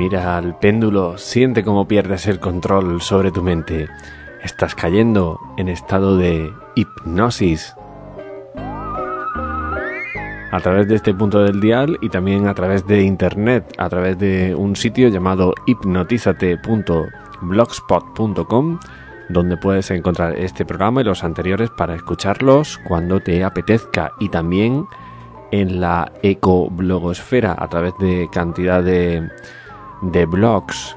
Mira al péndulo, siente cómo pierdes el control sobre tu mente. Estás cayendo en estado de hipnosis. A través de este punto del dial y también a través de internet, a través de un sitio llamado hipnotizate.blogspot.com, donde puedes encontrar este programa y los anteriores para escucharlos cuando te apetezca y también en la ecoblogosfera a través de cantidad de, de blogs.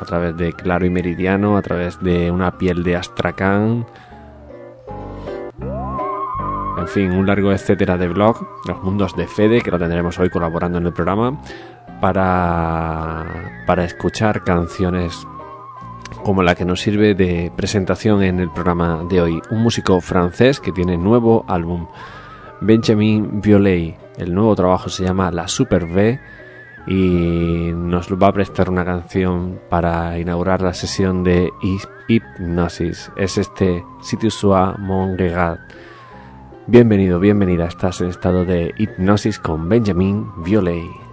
A través de Claro y Meridiano, a través de una piel de Astracán, en fin, un largo etcétera de blog, Los Mundos de Fede, que lo tendremos hoy colaborando en el programa, para, para escuchar canciones como la que nos sirve de presentación en el programa de hoy. Un músico francés que tiene nuevo álbum, Benjamin Violet. El nuevo trabajo se llama La Super V y nos va a prestar una canción para inaugurar la sesión de hipnosis. Es este Sitius Sua Mongegat. Bienvenido, bienvenida. Estás en estado de hipnosis con Benjamin Violet.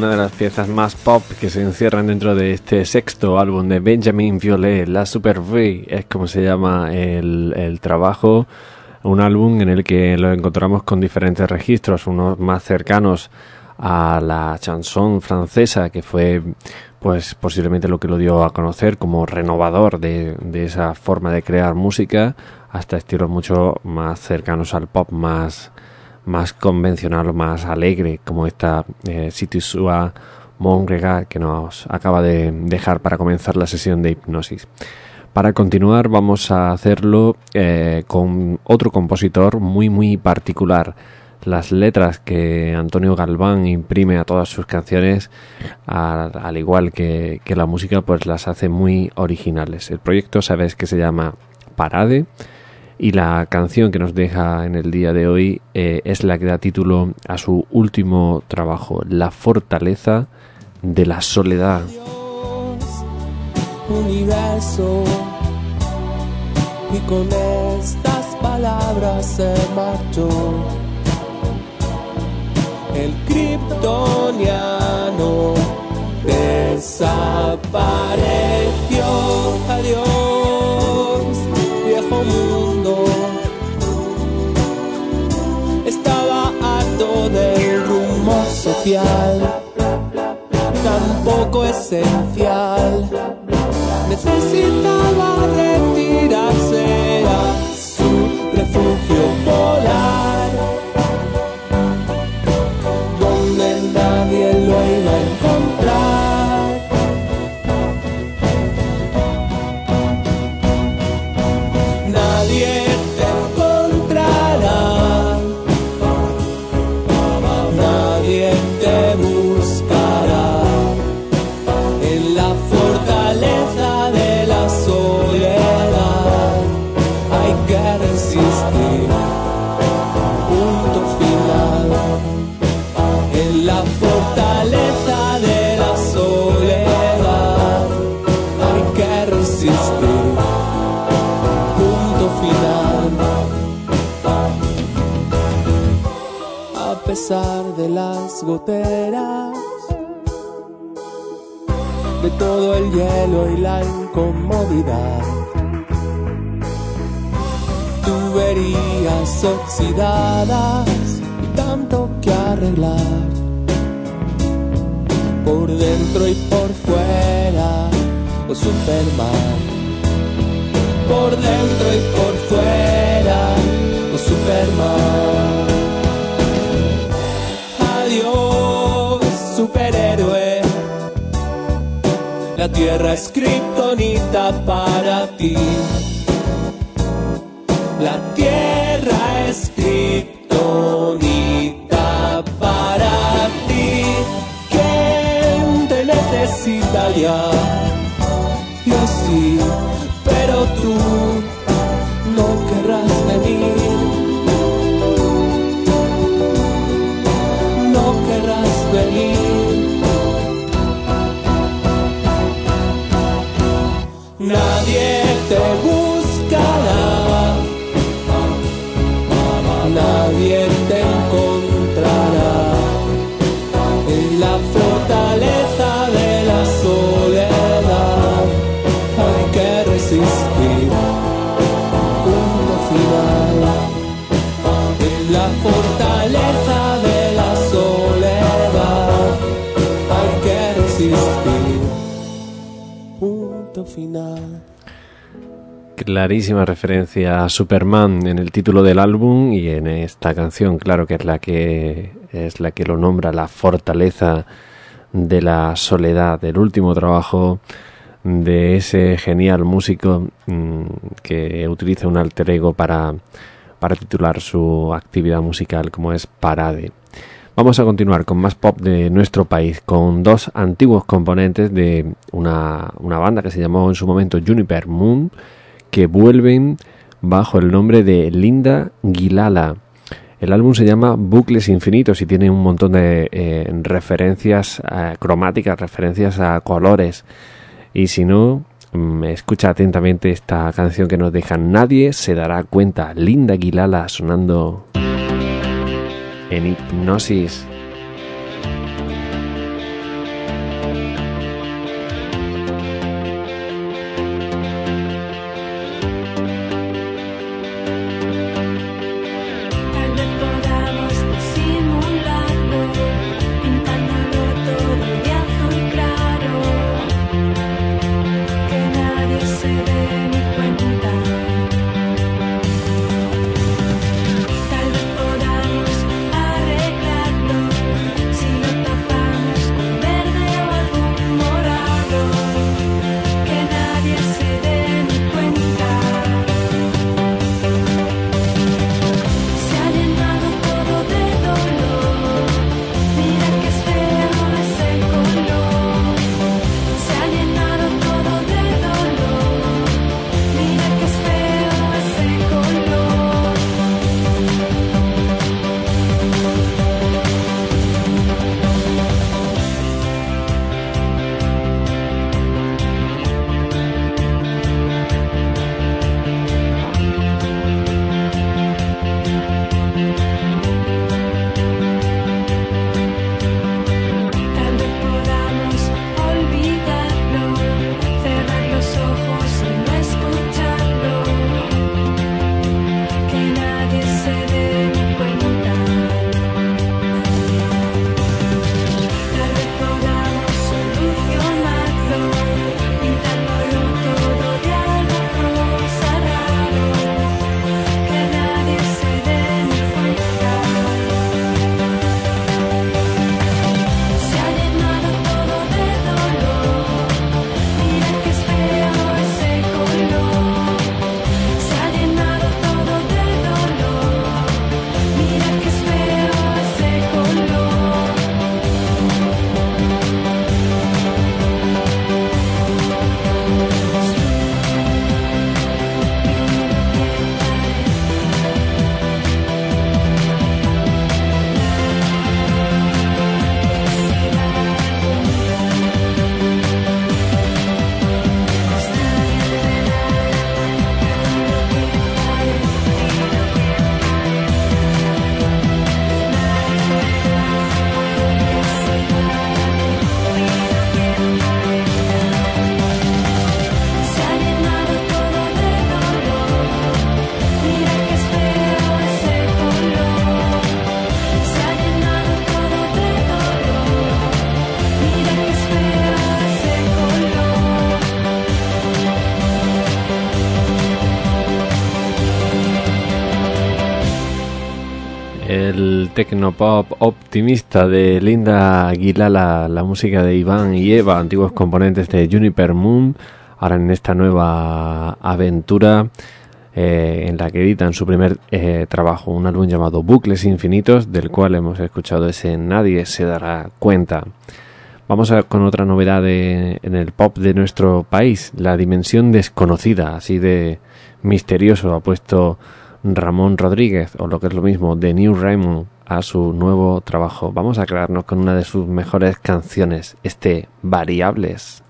Una de las piezas más pop que se encierran dentro de este sexto álbum de Benjamin Violet, La Super V, es como se llama el, trabajo, un álbum en el que lo encontramos con diferentes registros, unos más cercanos a la chanson francesa, que fue pues posiblemente lo que lo dio a conocer como renovador de, de esa forma de crear música, hasta estilos mucho más cercanos al pop más más convencional o más alegre, como esta eh, Situsua Mongrega que nos acaba de dejar para comenzar la sesión de hipnosis. Para continuar vamos a hacerlo eh, con otro compositor muy muy particular. Las letras que Antonio Galván imprime a todas sus canciones, al, igual que, la música, pues las hace muy originales. El proyecto sabes que se llama Parade y la canción que nos deja en el día de hoy eh, es la que da título a su último trabajo, La fortaleza de la soledad. universo y con estas palabras se marchó. El kryptoniano desapareció. Adiós rumor social tan poco esencial. Necesitaba retirarse a su refugio polar, de todo el hielo y la incomodidad. Tuberías oxidadas y tanto que arreglar. Por dentro y por fuera, o Superman. Por dentro y por La tierra es kriptonita para ti. La tierra es kriptonita para ti. ¿Quién te necesita ya? Clarísima referencia a Superman en el título del álbum y en esta canción, claro que es la que es la que lo nombra la fortaleza de la soledad, el último trabajo de ese genial músico mm, que utiliza un alter ego para, para titular su actividad musical como es Parade. Vamos a continuar con más pop de nuestro país, con dos antiguos componentes de una, una banda que se llamó en su momento Juniper Moon, que vuelven bajo el nombre de Linda Gilala. El álbum se llama Bucles Infinitos y tiene un montón de eh, referencias eh, cromáticas, referencias a colores. Y si no, mm, escucha atentamente esta canción que nos deja Nadie se dará cuenta. Linda Gilala sonando en hipnosis. Tecnopop optimista de Linda Aguilala, la música de Iván y Eva, antiguos componentes de Juniper Moon, ahora en esta nueva aventura eh, en la que editan su primer eh, trabajo, un álbum llamado Bucles Infinitos, del cual hemos escuchado ese Nadie se dará cuenta. Vamos a, con otra novedad en el pop de nuestro país, la dimensión desconocida, así de misterioso, ha puesto Ramón Rodríguez, o lo que es lo mismo, de New Raymond, a su nuevo trabajo. Vamos a aclararnos con una de sus mejores canciones, este Variables.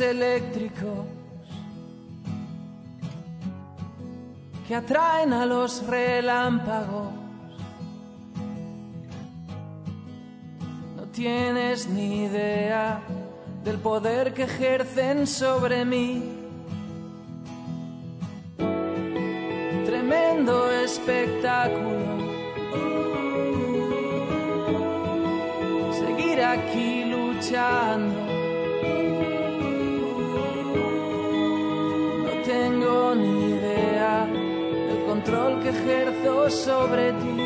Eléctricos que atraen a los relámpagos. No tienes ni idea del poder que ejercen sobre mí. Tremendo espectáculo. Seguir aquí luchando. Sobre ti.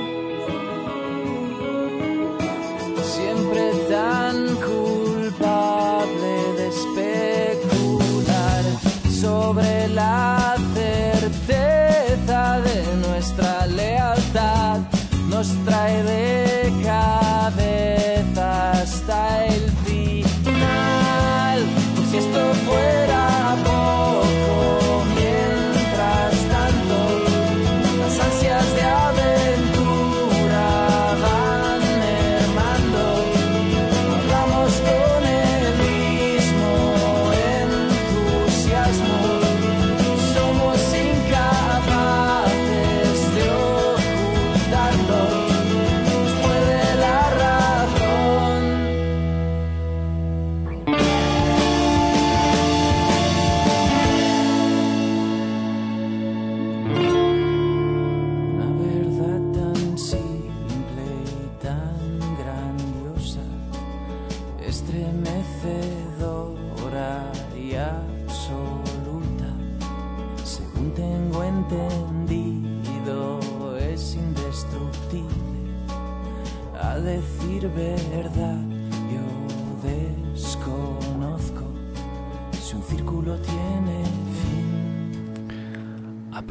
Siempre tan culpable de especular sobre la certeza de nuestra lealtad. Nos trae de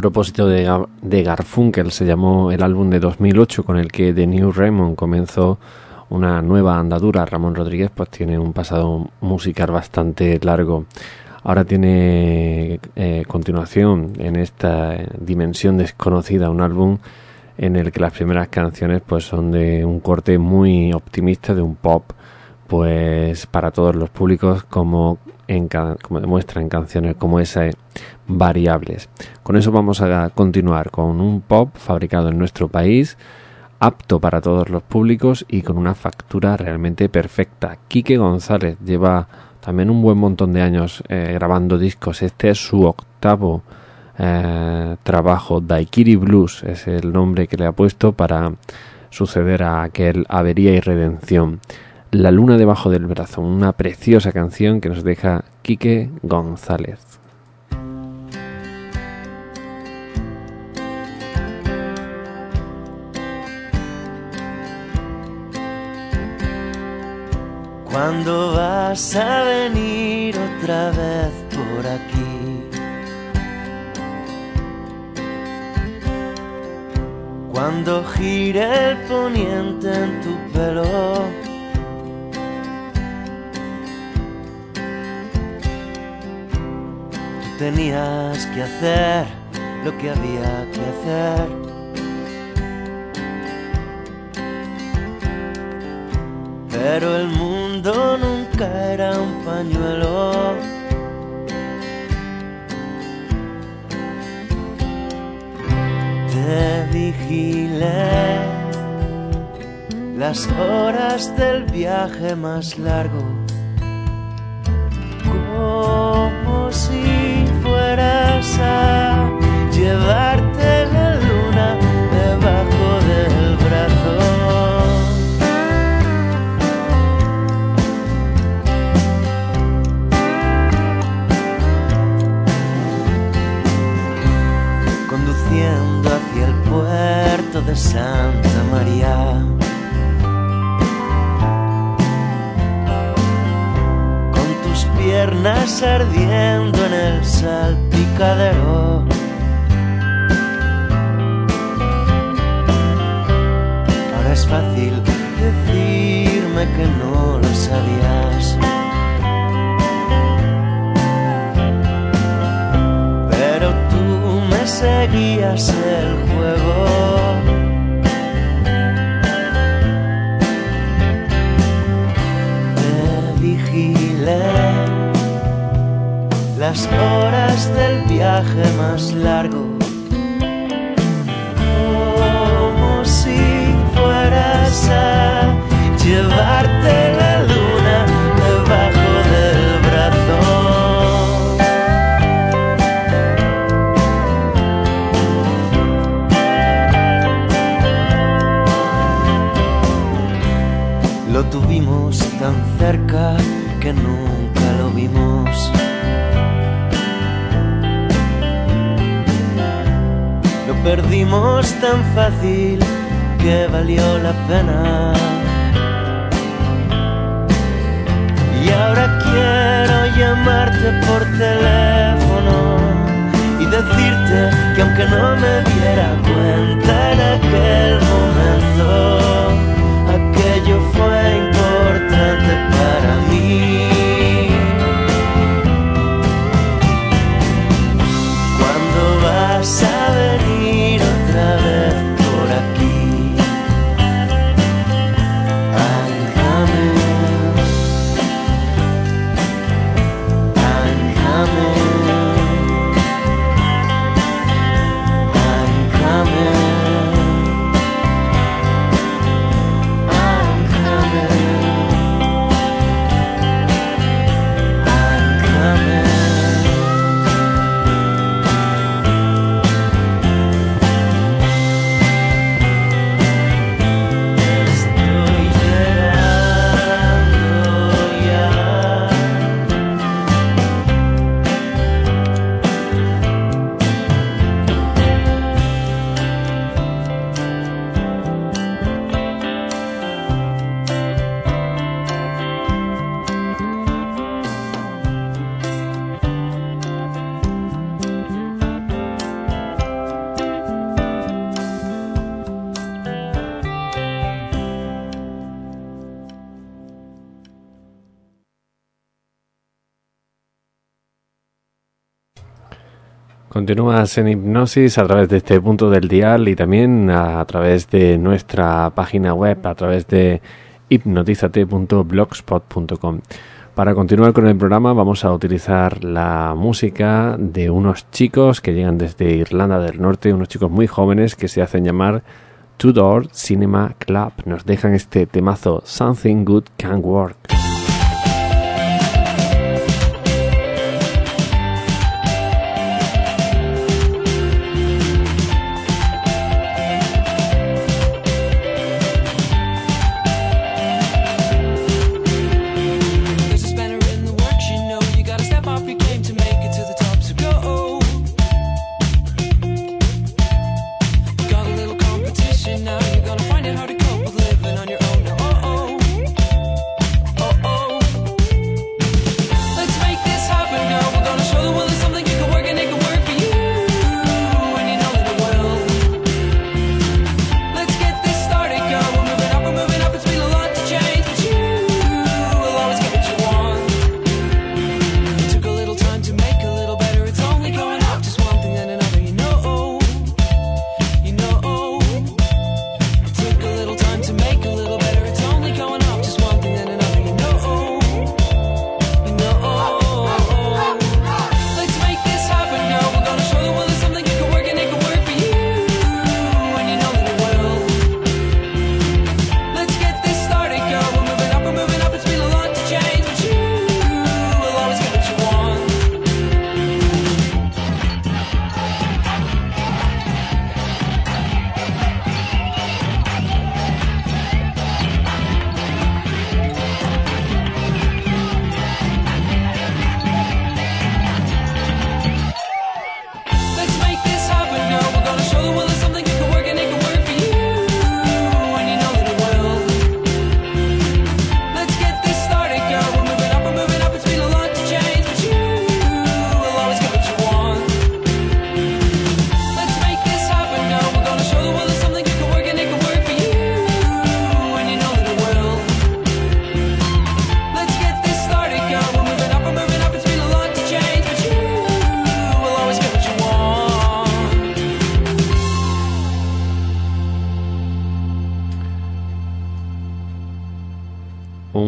propósito de, de, Garfunkel se llamó el álbum de 2008 con el que The New Raymond comenzó una nueva andadura. Ramón Rodríguez pues tiene un pasado musical bastante largo. Ahora tiene eh, continuación en esta dimensión desconocida, un álbum en el que las primeras canciones pues son de un corte muy optimista, de un pop pues para todos los públicos como, demuestra en canciones como esa variables. Con eso vamos a continuar con un pop fabricado en nuestro país, apto para todos los públicos y con una factura realmente perfecta. Quique González lleva también un buen montón de años eh, grabando discos. Este es su octavo eh, trabajo. Daikiri Blues es el nombre que le ha puesto para suceder a aquel Avería y Redención. La luna debajo del brazo, una preciosa canción que nos deja Quique González. ¿Cuándo vas a venir otra vez por aquí? Cuando gire el poniente en tu pelo. Tenías que hacer lo que había que hacer. Pero el mundo nunca era un pañuelo. Te vigilé las horas del viaje más largo. Como si llevarte la luna debajo del brazo. conduciendo hacia el puerto de Santa María. Con tus piernas ardiendo en el salpicadero. Ahora Continúas en hipnosis a través de este punto del dial y también a, a través de nuestra página web, a través de hipnotizate.blogspot.com. Para continuar con el programa vamos a utilizar la música de unos chicos que llegan desde Irlanda del Norte, unos chicos muy jóvenes que se hacen llamar Tudor Cinema Club. Nos dejan este temazo Something Good Can Work.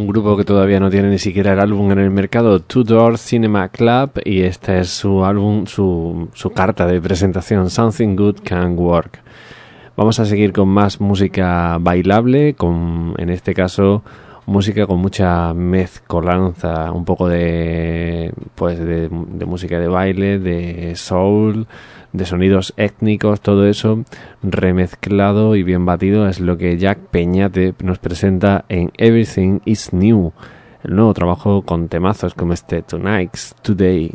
Grupo que todavía no tiene ni siquiera el álbum en el mercado, Two Door Cinema Club, y este es su álbum, su, su carta de presentación, Something Good Can Work. Vamos a seguir con más música bailable, con en este caso música con mucha mezcolanza, un poco de pues de, de música de baile, de soul, de sonidos étnicos, todo eso remezclado y bien batido es lo que Jack Peñate nos presenta en Everything is New, el nuevo trabajo con temazos como este Tonight's Today.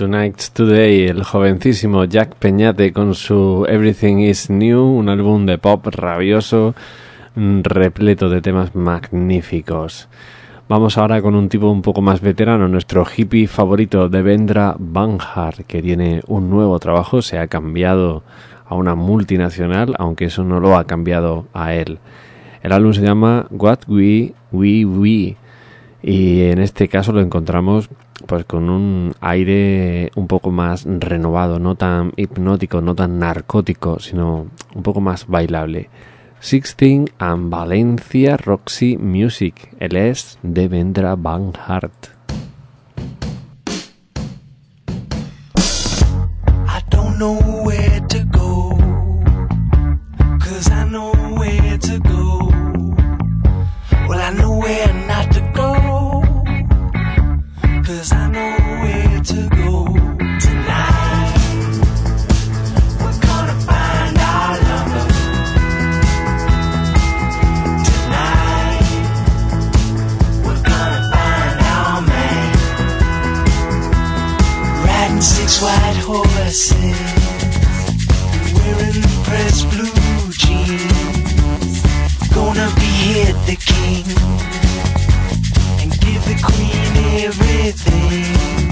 Tonight's Today, el jovencísimo Jack Peñate con su Everything is New, un álbum de pop rabioso, mm, repleto de temas magníficos. Vamos ahora con un tipo un poco más veterano, nuestro hippie favorito, Devendra Banhart, que tiene un nuevo trabajo, se ha cambiado a una multinacional, aunque eso no lo ha cambiado a él. El álbum se llama What We We We y en este caso lo encontramos pues con un aire un poco más renovado, no tan hipnótico, no tan narcótico, sino un poco más bailable. Sixteen and Valencia Roxy Music. Él es Devendra don't know the press blue jeans Gonna be at the king and give the queen everything.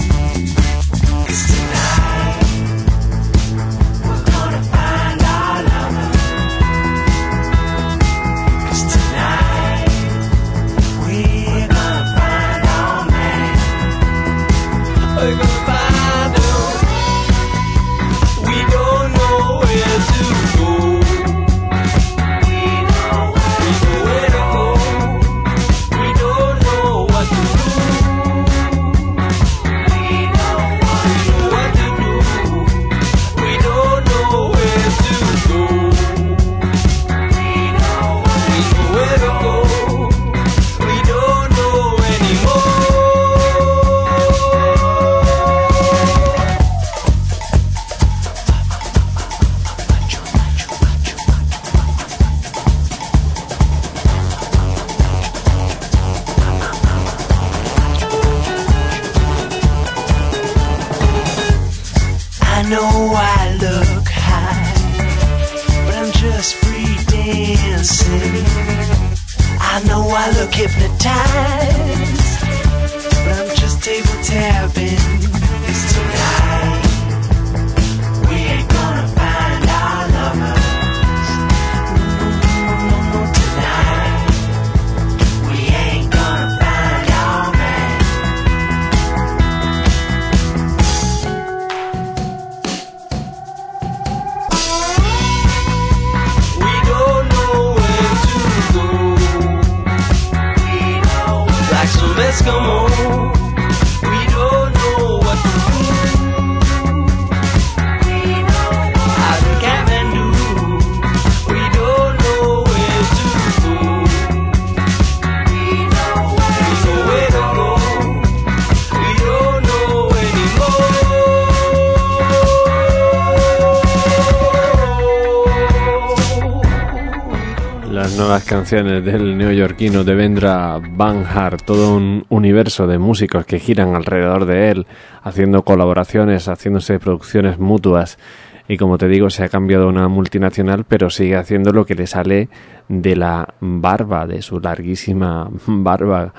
Del neoyorquino Devendra Banhart, todo un universo de músicos que giran alrededor de él, haciendo colaboraciones, haciéndose producciones mutuas. Y como te digo, se ha cambiado una multinacional, pero sigue haciendo lo que le sale de la barba, de su larguísima barba,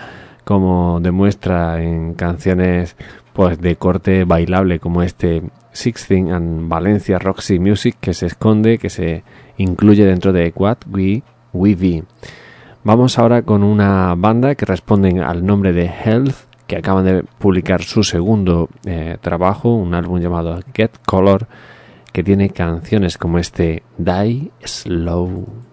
como demuestra en canciones pues de corte bailable como este Sixteen and Valencia Roxy Music que se esconde, que se incluye dentro de What We We Be. Vamos ahora con una banda que responden al nombre de Health, que acaban de publicar su segundo eh, trabajo, un álbum llamado Get Color, que tiene canciones como este Die Slow.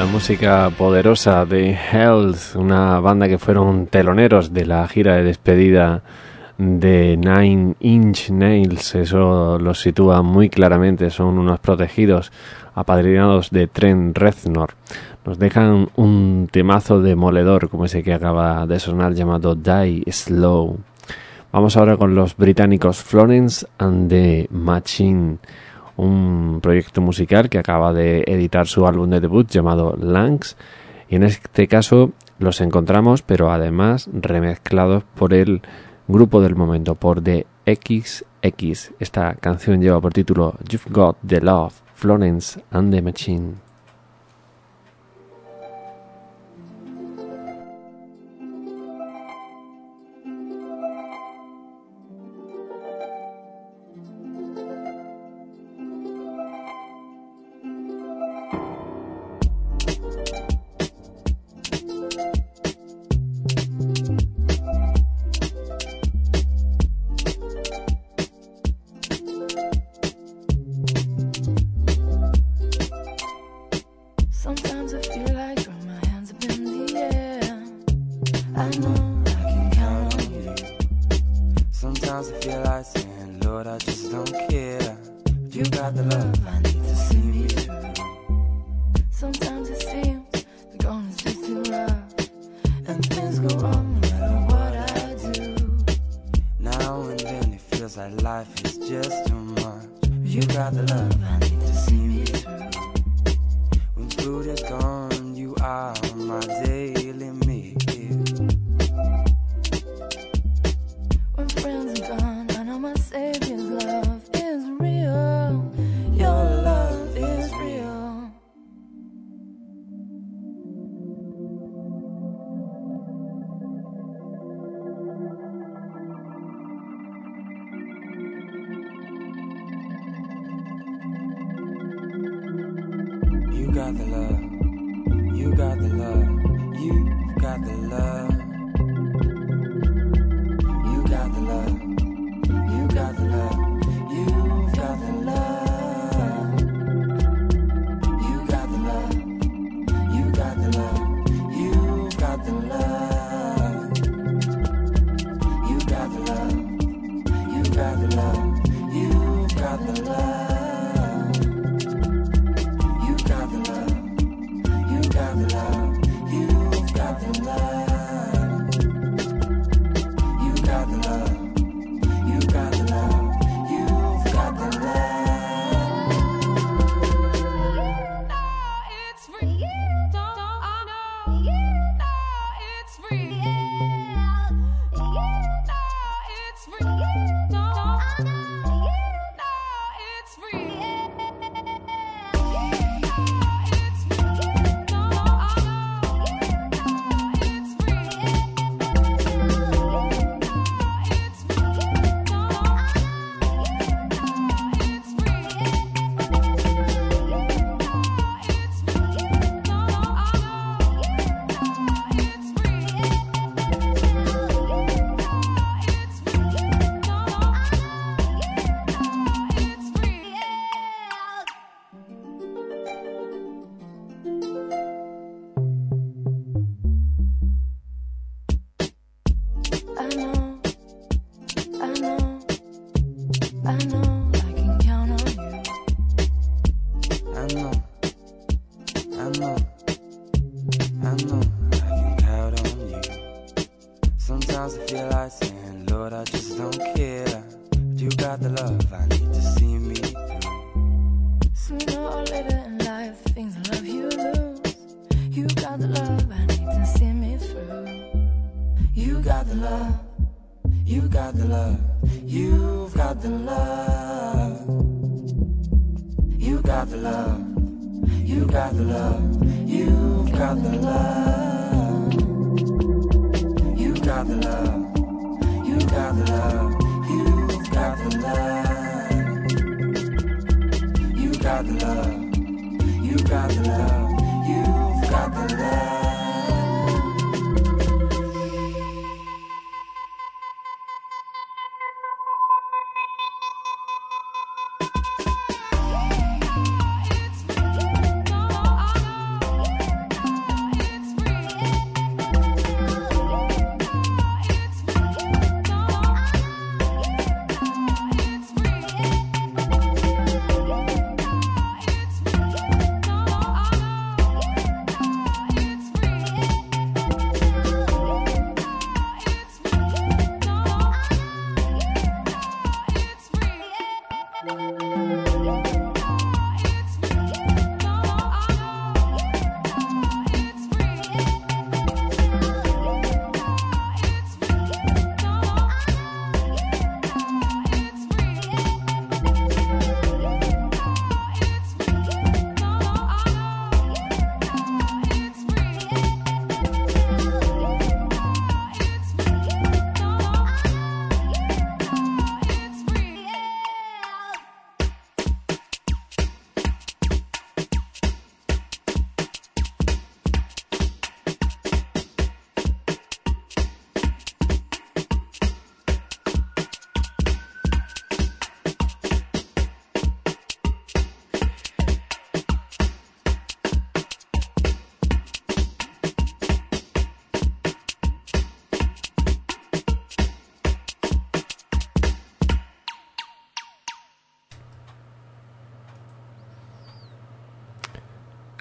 la música poderosa de Health, una banda que fueron teloneros de la gira de despedida de Nine Inch Nails, eso los sitúa muy claramente, son unos protegidos apadrinados de Trent Reznor. Nos dejan un temazo demoledor como ese que acaba de sonar llamado Die Slow. Vamos ahora con los británicos Florence and the Machine un proyecto musical que acaba de editar su álbum de debut llamado Langs. Y en este caso los encontramos, pero además remezclados por el grupo del momento, por The XX. Esta canción lleva por título You've Got the Love, Florence and the Machine.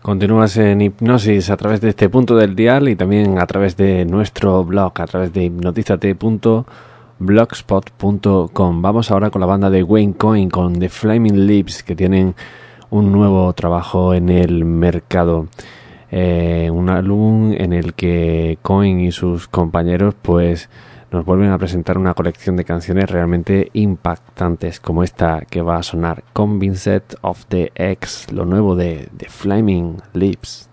Continúas en hipnosis a través de este punto del dial y también a través de nuestro blog, a través de hipnotizate.blogspot.com. Vamos ahora con la banda de Wayne Coyne, con The Flaming Lips, que tienen un nuevo trabajo en el mercado. Eh, un álbum en el que Coyne y sus compañeros pues nos vuelven a presentar una colección de canciones realmente impactantes como esta que va a sonar Convinced of the X, lo nuevo de The Flaming Lips.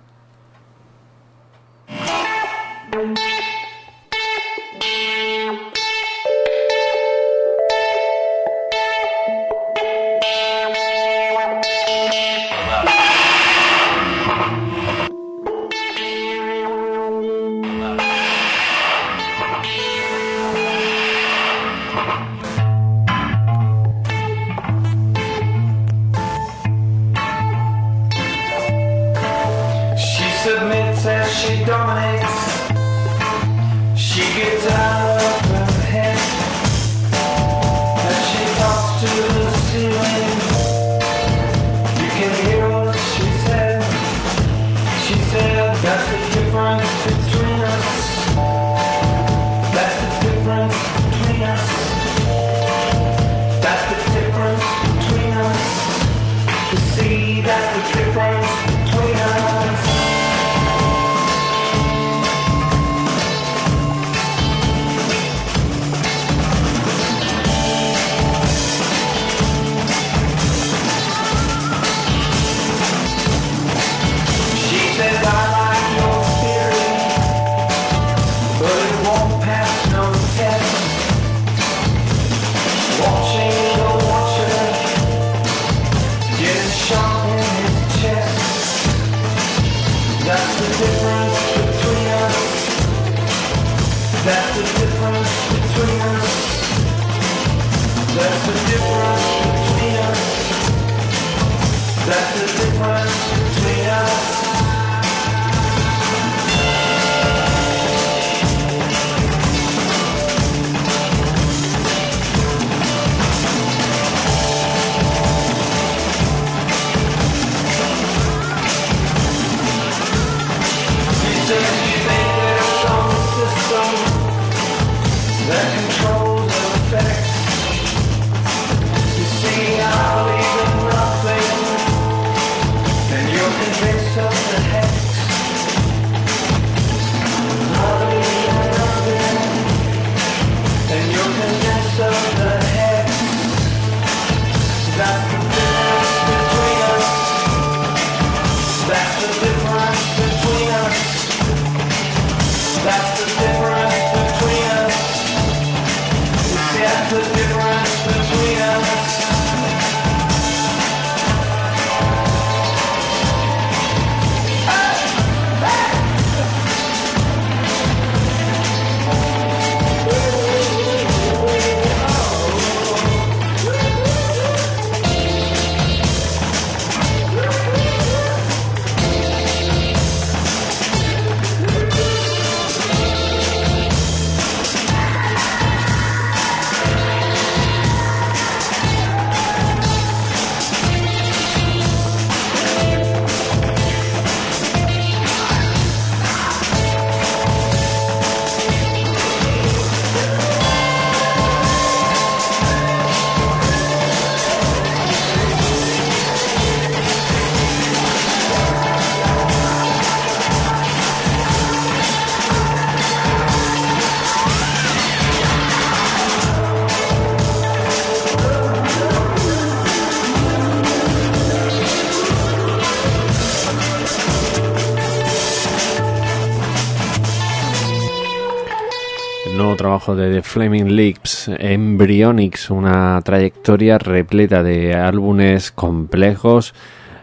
De The Flaming Lips, Embryonics, una trayectoria repleta de álbumes complejos,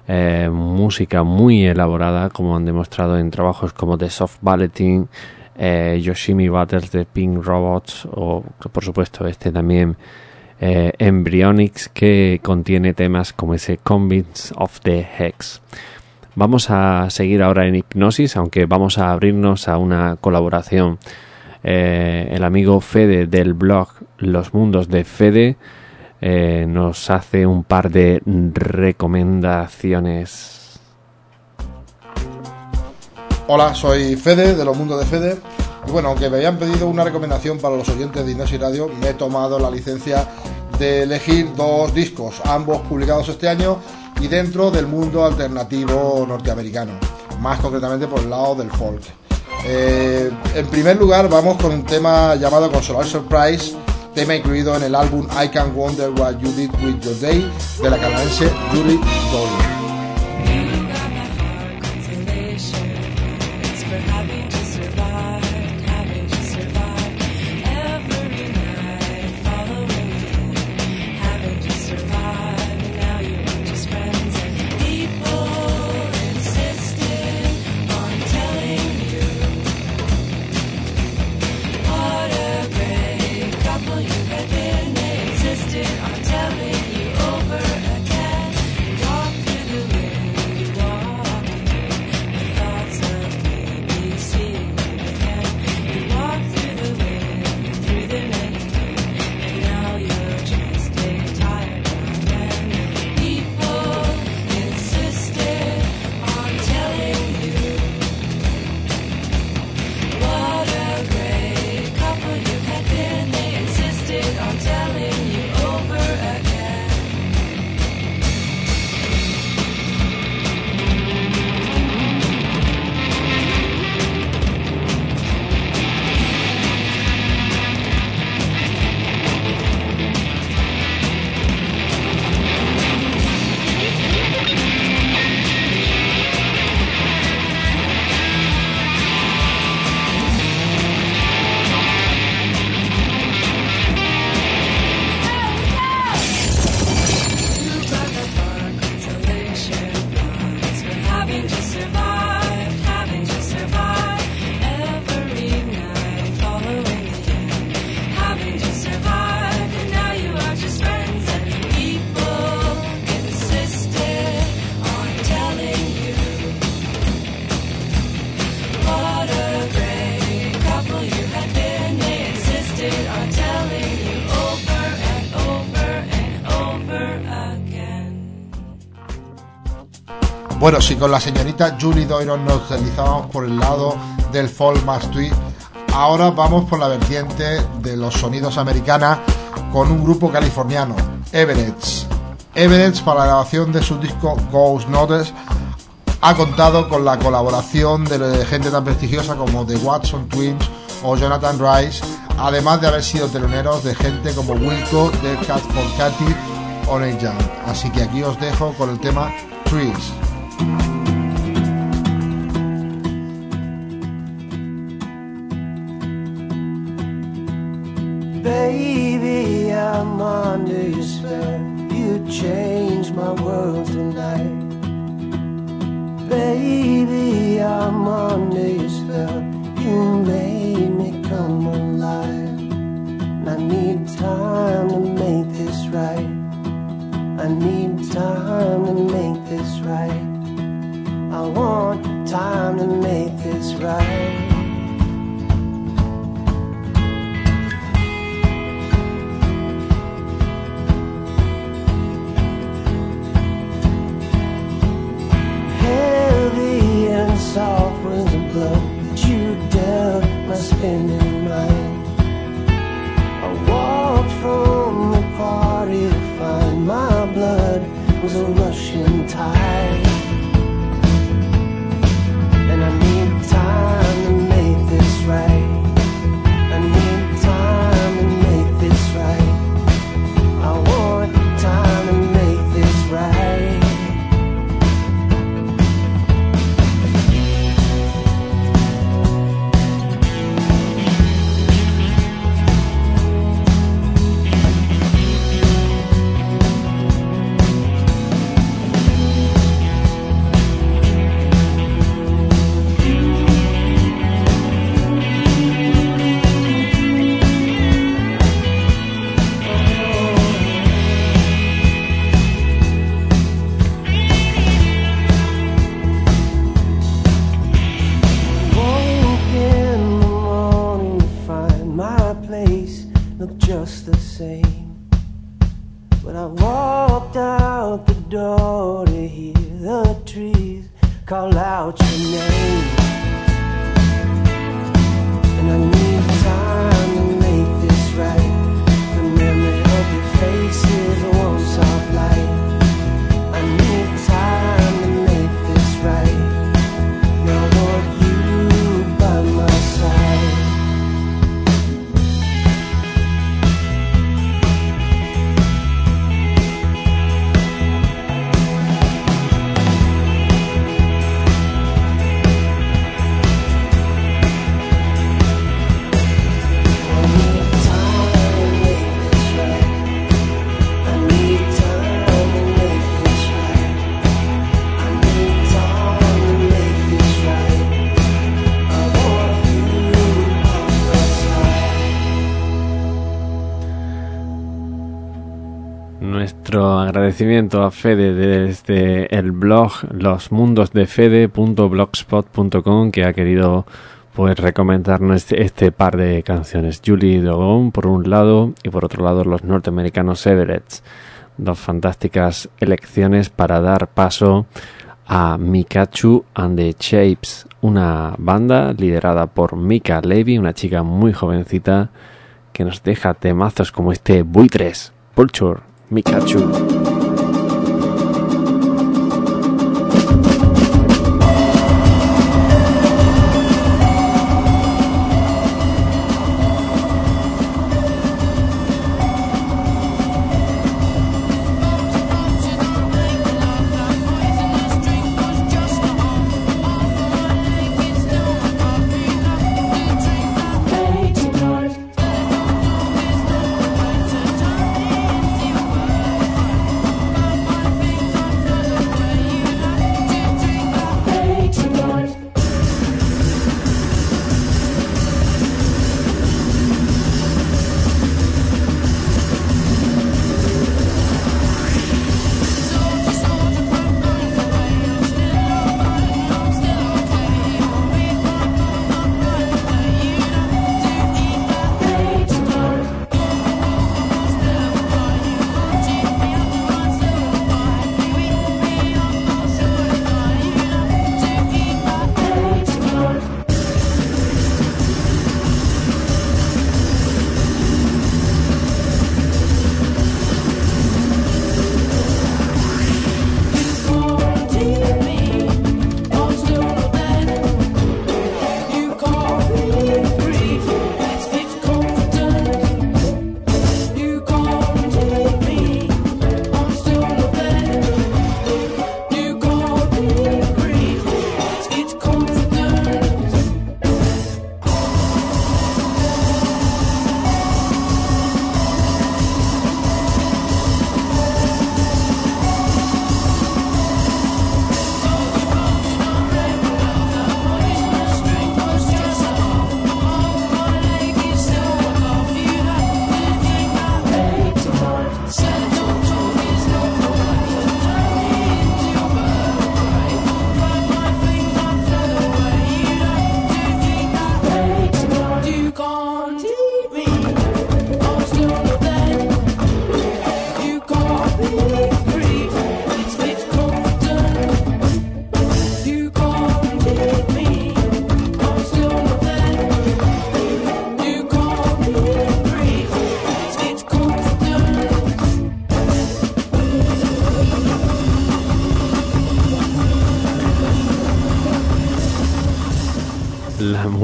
eh, música muy elaborada, como han demostrado en trabajos como The Soft Balleting, eh, Yoshimi Battles de Pink Robots, o por supuesto este también, eh, Embryonics, que contiene temas como ese Convince of the Hex. Vamos a seguir ahora en hipnosis, aunque vamos a abrirnos a una colaboración. Eh, el amigo Fede del blog Los Mundos de Fede eh, nos hace un par de recomendaciones. Hola, soy Fede de los Mundos de Fede. Y bueno, aunque me habían pedido una recomendación para los oyentes de Inés y Radio, me he tomado la licencia de elegir dos discos, ambos publicados este año y dentro del mundo alternativo norteamericano, más concretamente por el lado del folk. Eh, en primer lugar, vamos con un tema llamado Consolar Surprise, tema incluido en el álbum I Can Wonder What You Did With Your Day de la canadiense Julie Dolly. Bueno, si con la señorita Julie Doiron nos deslizamos por el lado del folk más tweet, ahora vamos por la vertiente de los sonidos americanas con un grupo californiano, Everett's. Everett's para la grabación de su disco Ghost Notes ha contado con la colaboración de gente tan prestigiosa como The Watson Twins o Jonathan Rice, además de haber sido teloneros de gente como Wilco, The Cat for Cathy o Young. Así que aquí os dejo con el tema Trees. Spinning mind. I walked from the party to find my blood was a rushing tide. The same. But I walked out the door to hear the trees call out your name. Agradecimiento a Fede desde el blog losmundosdefede.blogspot.com que ha querido pues recomendarnos este, este par de canciones. Julie Dogon por un lado y por otro lado los norteamericanos Everetts. Dos fantásticas elecciones para dar paso a Mikachu and the Shapes, una banda liderada por Mika Levy, una chica muy jovencita que nos deja temazos como este Buitres, Vulture, Mikachu.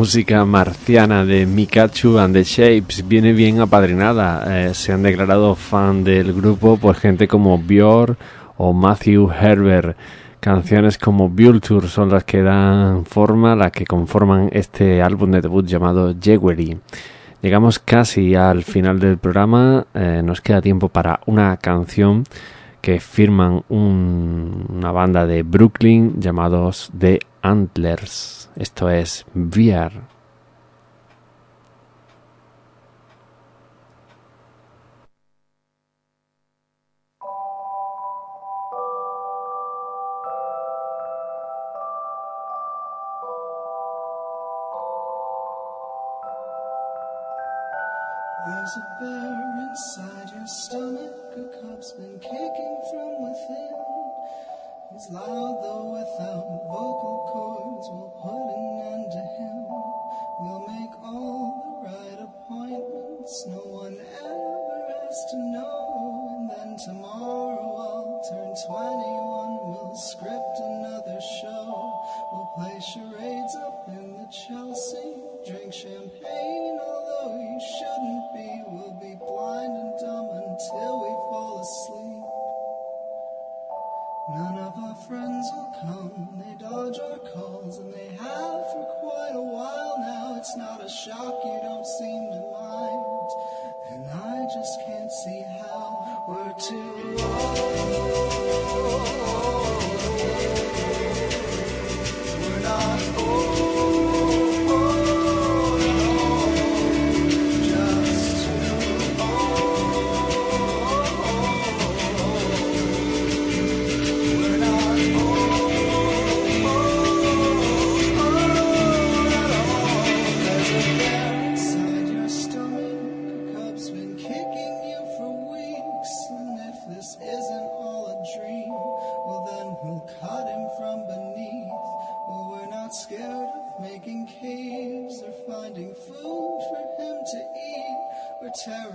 Música marciana de Mikachu and the Shapes viene bien apadrinada. Eh, se han declarado fan del grupo por gente como Björk o Matthew Herbert. Canciones como Vulture son las que dan forma, las que conforman este álbum de debut llamado Jewelry. Llegamos casi al final del programa. eh, nos queda tiempo para una canción que firman un- una banda de Brooklyn llamados The Antlers. Esto es VR.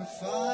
fire.